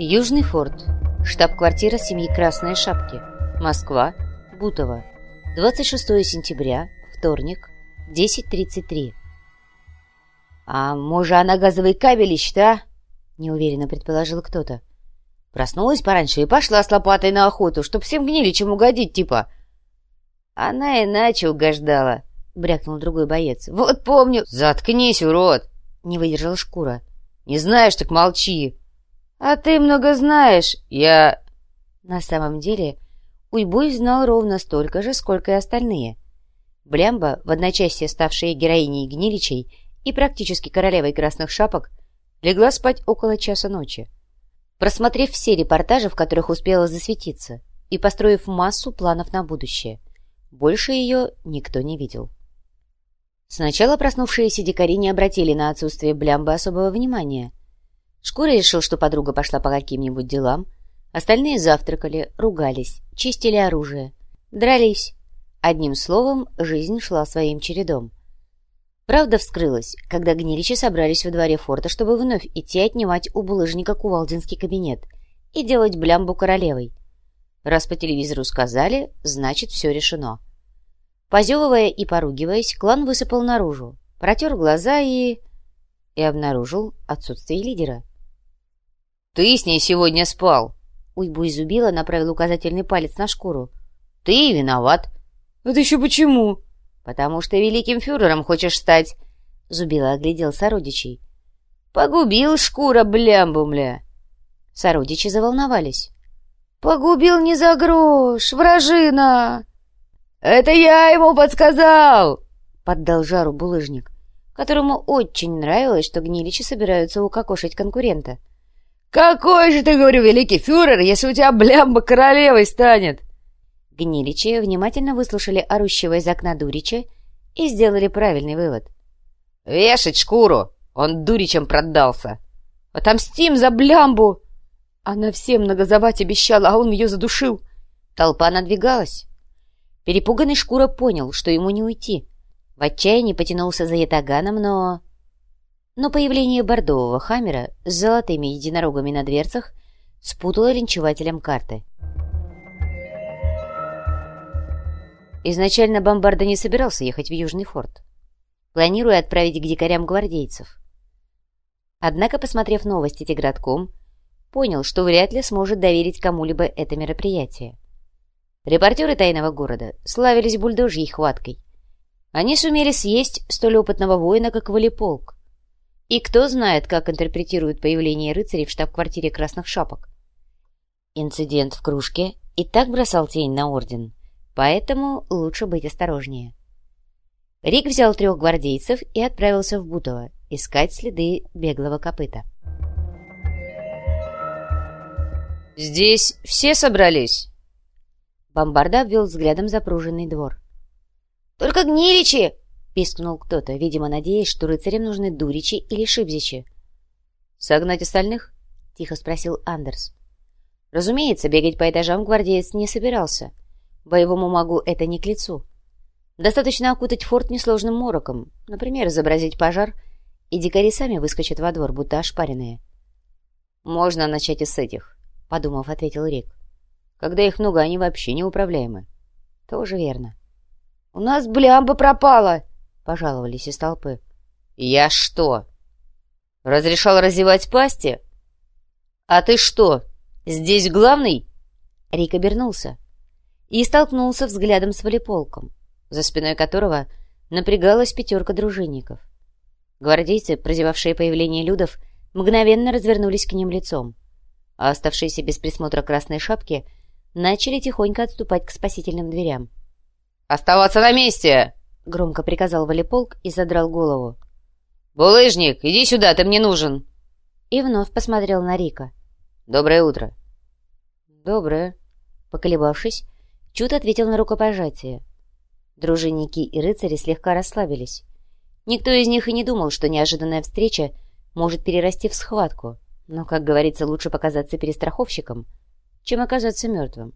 Южный форт. Штаб-квартира семьи Красные Шапки. Москва. Бутово. 26 сентября. Вторник. 10.33. «А может, она газовый кабель ищет, а?» — неуверенно предположил кто-то. Проснулась пораньше и пошла с лопатой на охоту, чтоб всем гнили чем угодить, типа. Она иначе угождала, — брякнул другой боец. Вот помню... Заткнись, урод! — не выдержала шкура. Не знаешь, так молчи. «А ты много знаешь!» «Я...» На самом деле, Уйбуй знал ровно столько же, сколько и остальные. Блямба, в одночасье ставшая героиней Гниличей и практически королевой красных шапок, легла спать около часа ночи. Просмотрев все репортажи, в которых успела засветиться, и построив массу планов на будущее, больше ее никто не видел. Сначала проснувшиеся дикари не обратили на отсутствие Блямбы особого внимания, Шкура решил, что подруга пошла по каким-нибудь делам. Остальные завтракали, ругались, чистили оружие, дрались. Одним словом, жизнь шла своим чередом. Правда вскрылась, когда гниличи собрались во дворе форта, чтобы вновь идти отнимать у булыжника кувалдинский кабинет и делать блямбу королевой. Раз по телевизору сказали, значит, все решено. Позевывая и поругиваясь, клан высыпал наружу, протер глаза и... и обнаружил отсутствие лидера. «Ты с ней сегодня спал!» Уйбу изубила, направил указательный палец на шкуру. «Ты виноват!» «Это еще почему?» «Потому что великим фюрером хочешь стать!» Зубила оглядел сородичей. «Погубил шкура блямбумля!» Сородичи заволновались. «Погубил не за грош, вражина!» «Это я ему подсказал!» Поддал жару булыжник, которому очень нравилось, что гниличи собираются укокошить конкурента. «Какой же ты, говорю, великий фюрер, если у тебя блямба королевой станет!» Гниличи внимательно выслушали орущего из окна Дурича и сделали правильный вывод. «Вешать шкуру! Он Дуричем продался! Отомстим за блямбу!» Она всем нагазовать обещала, а он ее задушил. Толпа надвигалась. Перепуганный Шкура понял, что ему не уйти. В отчаянии потянулся за ятаганом, но но появление бордового хаммера с золотыми единорогами на дверцах спутало линчевателем карты. Изначально Бомбарда не собирался ехать в Южный форт, планируя отправить к дикарям гвардейцев. Однако, посмотрев новости Тигратком, понял, что вряд ли сможет доверить кому-либо это мероприятие. Репортеры тайного города славились бульдожьей хваткой. Они сумели съесть столь опытного воина, как Валиполк, и кто знает, как интерпретируют появление рыцарей в штаб-квартире Красных Шапок. Инцидент в кружке и так бросал тень на орден, поэтому лучше быть осторожнее. Рик взял трех гвардейцев и отправился в Бутово искать следы беглого копыта. «Здесь все собрались?» Бомбарда обвел взглядом запруженный двор. «Только гниличи!» Пискнул кто-то, видимо, надеясь, что рыцарям нужны дуричи или шибзичи. «Согнать остальных?» — тихо спросил Андерс. Разумеется, бегать по этажам гвардеец не собирался. Боевому магу это не к лицу. Достаточно окутать форт несложным мороком, например, изобразить пожар, и дикари сами выскочат во двор, будто ошпаренные. «Можно начать и с этих», — подумав, ответил Рик. «Когда их много, они вообще неуправляемы». «Тоже верно». «У нас блямба пропала!» Пожаловались из толпы. «Я что, разрешал разевать пасти? А ты что, здесь главный?» Рик обернулся и столкнулся взглядом с волеполком, за спиной которого напрягалась пятерка дружинников. Гвардейцы, прозевавшие появление людов, мгновенно развернулись к ним лицом, а оставшиеся без присмотра красной шапки начали тихонько отступать к спасительным дверям. «Оставаться на месте!» — громко приказал Валиполк и задрал голову. «Булыжник, иди сюда, ты мне нужен!» И вновь посмотрел на Рика. «Доброе утро!» «Доброе!» Поколебавшись, Чуд ответил на рукопожатие. Дружинники и рыцари слегка расслабились. Никто из них и не думал, что неожиданная встреча может перерасти в схватку, но, как говорится, лучше показаться перестраховщиком, чем оказаться мертвым.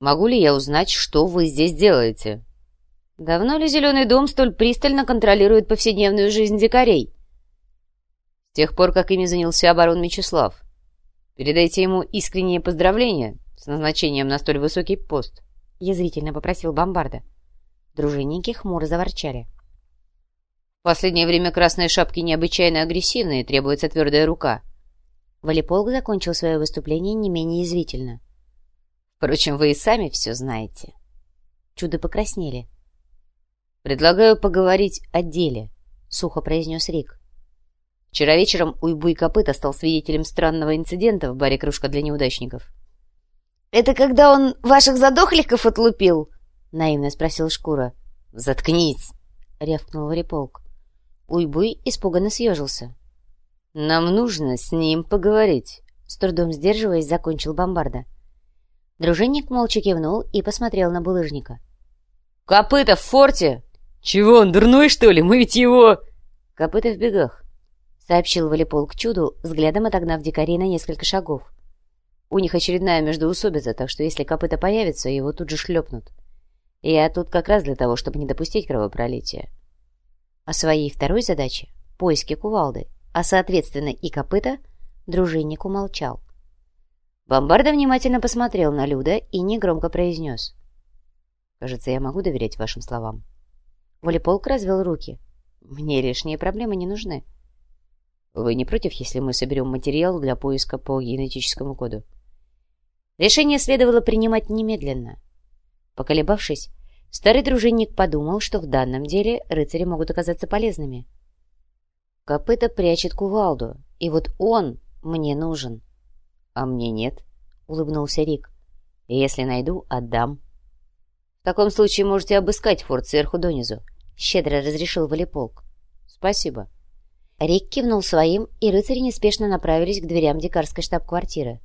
«Могу ли я узнать, что вы здесь делаете?» Давно ли Зеленый дом столь пристально контролирует повседневную жизнь дикарей? С тех пор, как ими занялся оборон Мечислав, Передайте ему искреннее поздравление с назначением на столь высокий пост», — язвительно попросил Бомбарда. Дружинники хмуро заворчали. «В последнее время красные шапки необычайно агрессивны и требуется твердая рука». Валиполк закончил свое выступление не менее язвительно. «Впрочем, вы и сами все знаете». Чудо покраснели. «Предлагаю поговорить о деле», — сухо произнес Рик. Вчера вечером Уйбуй Копыта стал свидетелем странного инцидента в баре «Кружка для неудачников». «Это когда он ваших задохликов отлупил?» — наивно спросил Шкура. «Заткнись!» — рявкнул Вариполк. Уйбуй испуганно съежился. «Нам нужно с ним поговорить», — с трудом сдерживаясь, закончил бомбарда. Дружинник молча кивнул и посмотрел на булыжника. «Копыта в форте!» «Чего он, дурной, что ли? Мы ведь его...» «Копыта в бегах сообщил Валипол к чуду, взглядом отогнав дикарей на несколько шагов. У них очередная междоусобица, так что если копыта появится, его тут же шлепнут. Я тут как раз для того, чтобы не допустить кровопролития. О своей второй задаче — поиске кувалды, а соответственно и копыта, дружинник умолчал. Бомбарда внимательно посмотрел на Люда и негромко произнес. «Кажется, я могу доверять вашим словам». Волеполк развел руки. «Мне лишние проблемы не нужны». Вы не против, если мы соберем материал для поиска по генетическому коду? Решение следовало принимать немедленно. Поколебавшись, старый дружинник подумал, что в данном деле рыцари могут оказаться полезными. Копыта прячет кувалду, и вот он мне нужен. — А мне нет, — улыбнулся Рик. — Если найду, отдам. — В таком случае можете обыскать форт сверху донизу, — щедро разрешил Валиполк. — Спасибо. — Рик кивнул своим, и рыцари неспешно направились к дверям дикарской штаб-квартиры.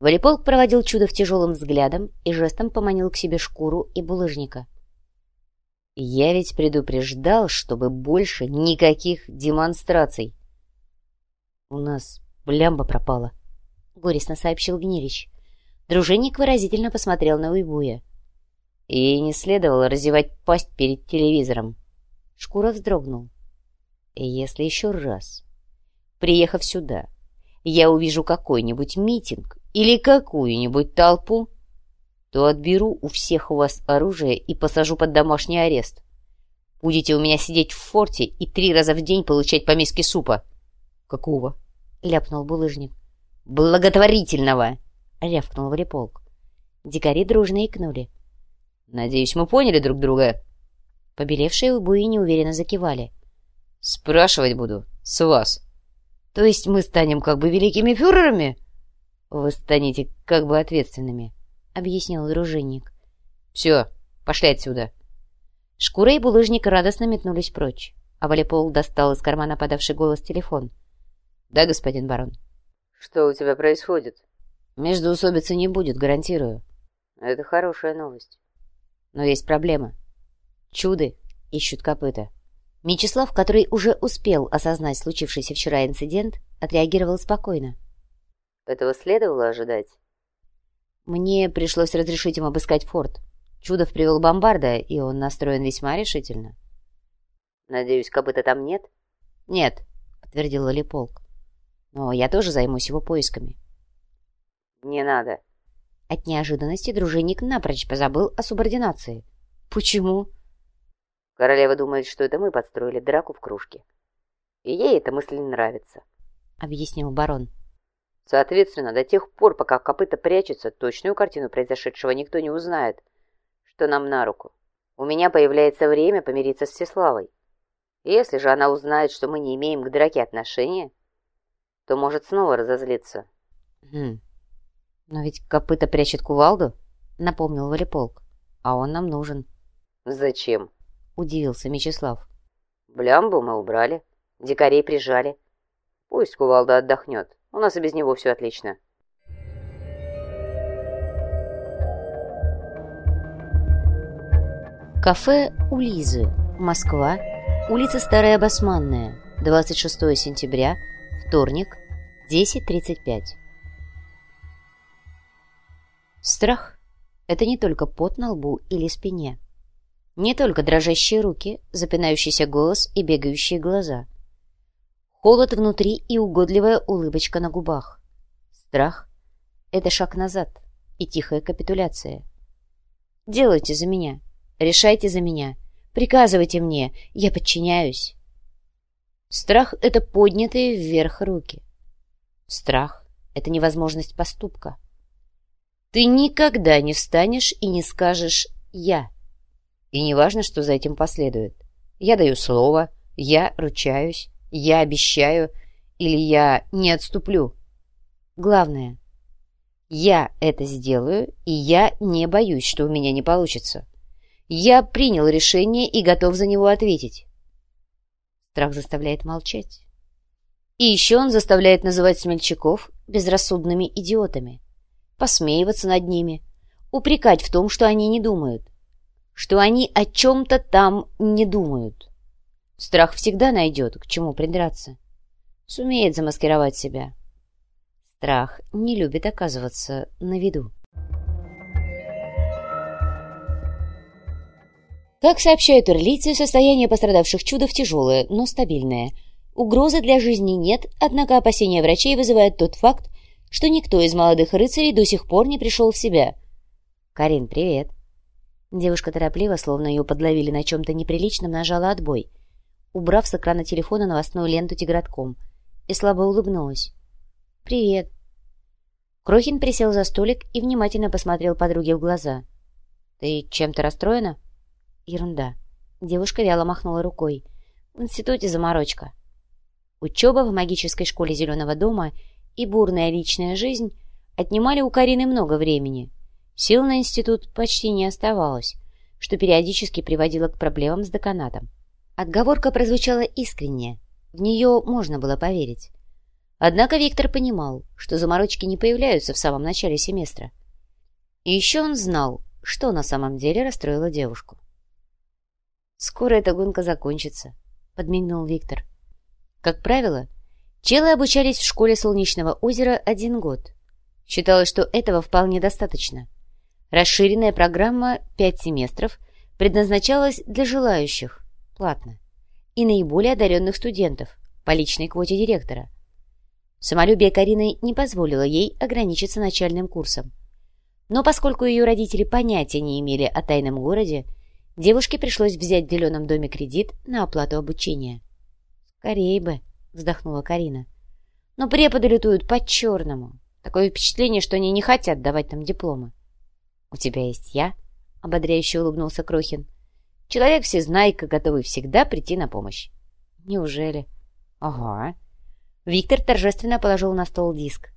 Валиполк проводил чудо в тяжелым взглядом и жестом поманил к себе шкуру и булыжника. «Я ведь предупреждал, чтобы больше никаких демонстраций!» «У нас блямба пропала», — горестно сообщил Гнилич. Дружинник выразительно посмотрел на Уйбуя. «Ей не следовало разевать пасть перед телевизором». Шкура вздрогнул. И если еще раз, приехав сюда, я увижу какой-нибудь митинг или какую-нибудь толпу, то отберу у всех у вас оружие и посажу под домашний арест. Будете у меня сидеть в форте и три раза в день получать по миске супа. — Какого? — ляпнул булыжник. — Благотворительного! — рявкнул Вариполк. Дикари дружно икнули. — Надеюсь, мы поняли друг друга. Побелевшие убуи неуверенно закивали. — Спрашивать буду с вас. То есть мы станем как бы великими фюрерами? Вы станете как бы ответственными, объяснил дружинник. Все, пошли отсюда. Шкура и булыжник радостно метнулись прочь, а Валипол достал из кармана подавший голос телефон. «Да, господин барон». «Что у тебя происходит?» «Междоусобицы не будет, гарантирую». «Это хорошая новость». «Но есть проблема. Чуды ищут копыта». Мечислав, который уже успел осознать случившийся вчера инцидент, отреагировал спокойно. «Этого следовало ожидать?» «Мне пришлось разрешить им обыскать форт. Чудов привел бомбарда, и он настроен весьма решительно». «Надеюсь, копыта там нет?» «Нет», — подтвердил Лолиполк. «Но я тоже займусь его поисками». «Не надо». От неожиданности дружинник напрочь позабыл о субординации. «Почему?» Королева думает, что это мы подстроили драку в кружке. И ей эта мысль не нравится», — объяснил барон. «Соответственно, до тех пор, пока копыта прячется, точную картину произошедшего никто не узнает, что нам на руку. У меня появляется время помириться с Всеславой. Если же она узнает, что мы не имеем к драке отношения, то может снова разозлиться». «Хм, но ведь копыта прячет кувалду», — напомнил Валиполк. «А он нам нужен». «Зачем?» — удивился Мечислав. «Блямбу мы убрали, дикарей прижали. Пусть кувалда отдохнет, у нас и без него все отлично». Кафе у Лизы, Москва, улица Старая Басманная, 26 сентября, вторник, 10.35. Страх — это не только пот на лбу или спине. Не только дрожащие руки, запинающийся голос и бегающие глаза. Холод внутри и угодливая улыбочка на губах. Страх — это шаг назад и тихая капитуляция. Делайте за меня, решайте за меня, приказывайте мне, я подчиняюсь. Страх — это поднятые вверх руки. Страх — это невозможность поступка. Ты никогда не встанешь и не скажешь «я». И не важно, что за этим последует. Я даю слово, я ручаюсь, я обещаю или я не отступлю. Главное, я это сделаю, и я не боюсь, что у меня не получится. Я принял решение и готов за него ответить. Страх заставляет молчать. И еще он заставляет называть смельчаков безрассудными идиотами, посмеиваться над ними, упрекать в том, что они не думают, что они о чем-то там не думают. Страх всегда найдет, к чему придраться. Сумеет замаскировать себя. Страх не любит оказываться на виду. Как сообщают ирлийцы, состояние пострадавших чудов тяжелое, но стабильное. Угрозы для жизни нет, однако опасения врачей вызывает тот факт, что никто из молодых рыцарей до сих пор не пришел в себя. «Карин, привет!» Девушка торопливо, словно ее подловили на чем-то неприличном, нажала отбой, убрав с экрана телефона новостную ленту тигратком, и слабо улыбнулась. «Привет!» Крохин присел за столик и внимательно посмотрел подруге в глаза. «Ты чем-то расстроена?» Ерунда. Девушка вяло махнула рукой. В институте заморочка. Учеба в магической школе Зеленого дома и бурная личная жизнь отнимали у Карины много времени. Сил на институт почти не оставалось, что периодически приводило к проблемам с деканатом. Отговорка прозвучала искренне, в нее можно было поверить. Однако Виктор понимал, что заморочки не появляются в самом начале семестра. И еще он знал, что на самом деле расстроило девушку. «Скоро эта гонка закончится», — подмигнул Виктор. Как правило, челы обучались в школе Солнечного озера один год. Считалось, что этого вполне достаточно. Расширенная программа «Пять семестров» предназначалась для желающих, платно, и наиболее одаренных студентов, по личной квоте директора. Самолюбие Карины не позволило ей ограничиться начальным курсом. Но поскольку ее родители понятия не имели о тайном городе, Девушке пришлось взять в зеленом доме кредит на оплату обучения. «Скорее бы», — вздохнула Карина. «Но преподы лютуют по-черному. Такое впечатление, что они не хотят давать нам дипломы». «У тебя есть я?» — ободряюще улыбнулся Крохин. «Человек всезнайка, готовый всегда прийти на помощь». «Неужели?» «Ага». Виктор торжественно положил на стол диск.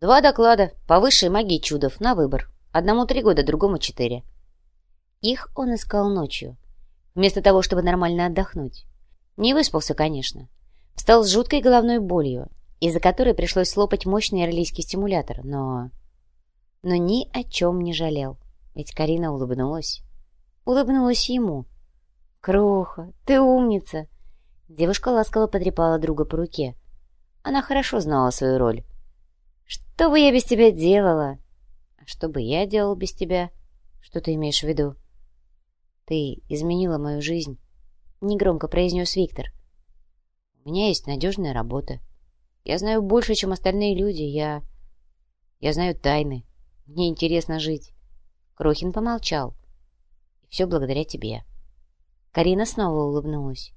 «Два доклада по высшей магии чудов на выбор. Одному три года, другому четыре». Их он искал ночью, вместо того, чтобы нормально отдохнуть. Не выспался, конечно. Встал с жуткой головной болью, из-за которой пришлось слопать мощный ирлийский стимулятор, но... Но ни о чем не жалел, ведь Карина улыбнулась. Улыбнулась ему. «Кроха, ты умница!» Девушка ласково потрепала друга по руке. Она хорошо знала свою роль. «Что бы я без тебя делала?» «А что бы я делал без тебя?» «Что ты имеешь в виду?» «Ты изменила мою жизнь», — негромко произнес Виктор. «У меня есть надежная работа. Я знаю больше, чем остальные люди. Я... Я знаю тайны. Мне интересно жить». Крохин помолчал. «И все благодаря тебе». Карина снова улыбнулась.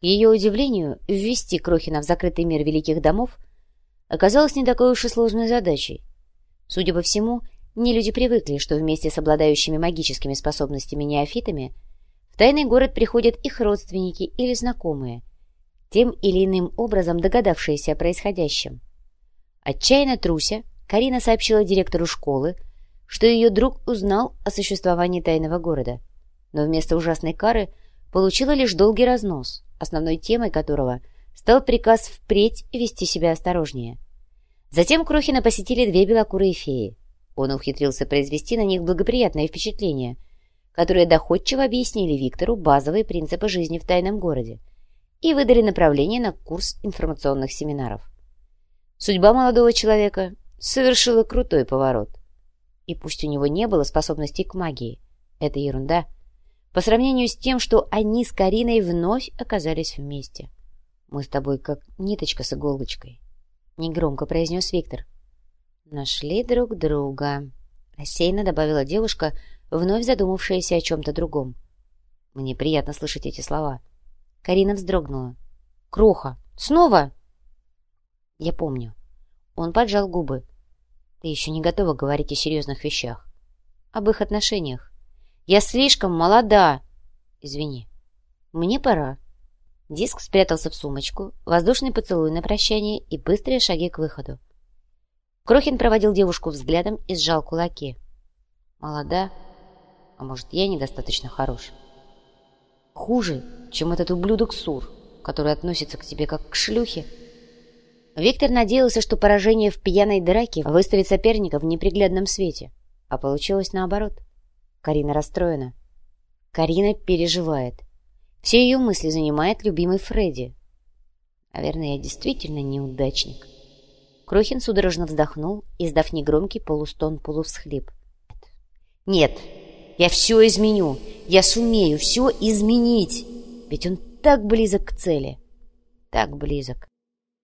К ее удивлению, ввести Крохина в закрытый мир великих домов оказалось не такой уж и сложной задачей. Судя по всему, не люди привыкли, что вместе с обладающими магическими способностями неофитами в тайный город приходят их родственники или знакомые, тем или иным образом догадавшиеся о происходящем. Отчаянно труся, Карина сообщила директору школы, что ее друг узнал о существовании тайного города, но вместо ужасной кары получила лишь долгий разнос, основной темой которого стал приказ впредь вести себя осторожнее. Затем Крохина посетили две белокурые феи — он ухитрился произвести на них благоприятное впечатление, которые доходчиво объяснили Виктору базовые принципы жизни в тайном городе и выдали направление на курс информационных семинаров. Судьба молодого человека совершила крутой поворот. И пусть у него не было способностей к магии, это ерунда, по сравнению с тем, что они с Кариной вновь оказались вместе. Мы с тобой как ниточка с иголочкой. — негромко произнес Виктор. «Нашли друг друга», — рассеянно добавила девушка, вновь задумавшаяся о чем-то другом. Мне приятно слышать эти слова. Карина вздрогнула. «Кроха! Снова?» «Я помню». Он поджал губы. «Ты еще не готова говорить о серьезных вещах. Об их отношениях. Я слишком молода. Извини. Мне пора». Диск спрятался в сумочку, воздушный поцелуй на прощание и быстрые шаги к выходу. Крохин проводил девушку взглядом и сжал кулаки. «Молода? А может, я недостаточно хорош?» Хуже, чем этот ублюдок Сур, который относится к тебе как к шлюхе. Виктор надеялся, что поражение в пьяной драке выставит соперника в неприглядном свете. А получилось наоборот. Карина расстроена. Карина переживает. Все ее мысли занимает любимый Фредди. Наверное, я действительно неудачник. Крохин судорожно вздохнул, издав негромкий полустон-полувсхлип. «Нет, я все изменю. Я сумею все изменить. Ведь он так близок к цели. Так близок.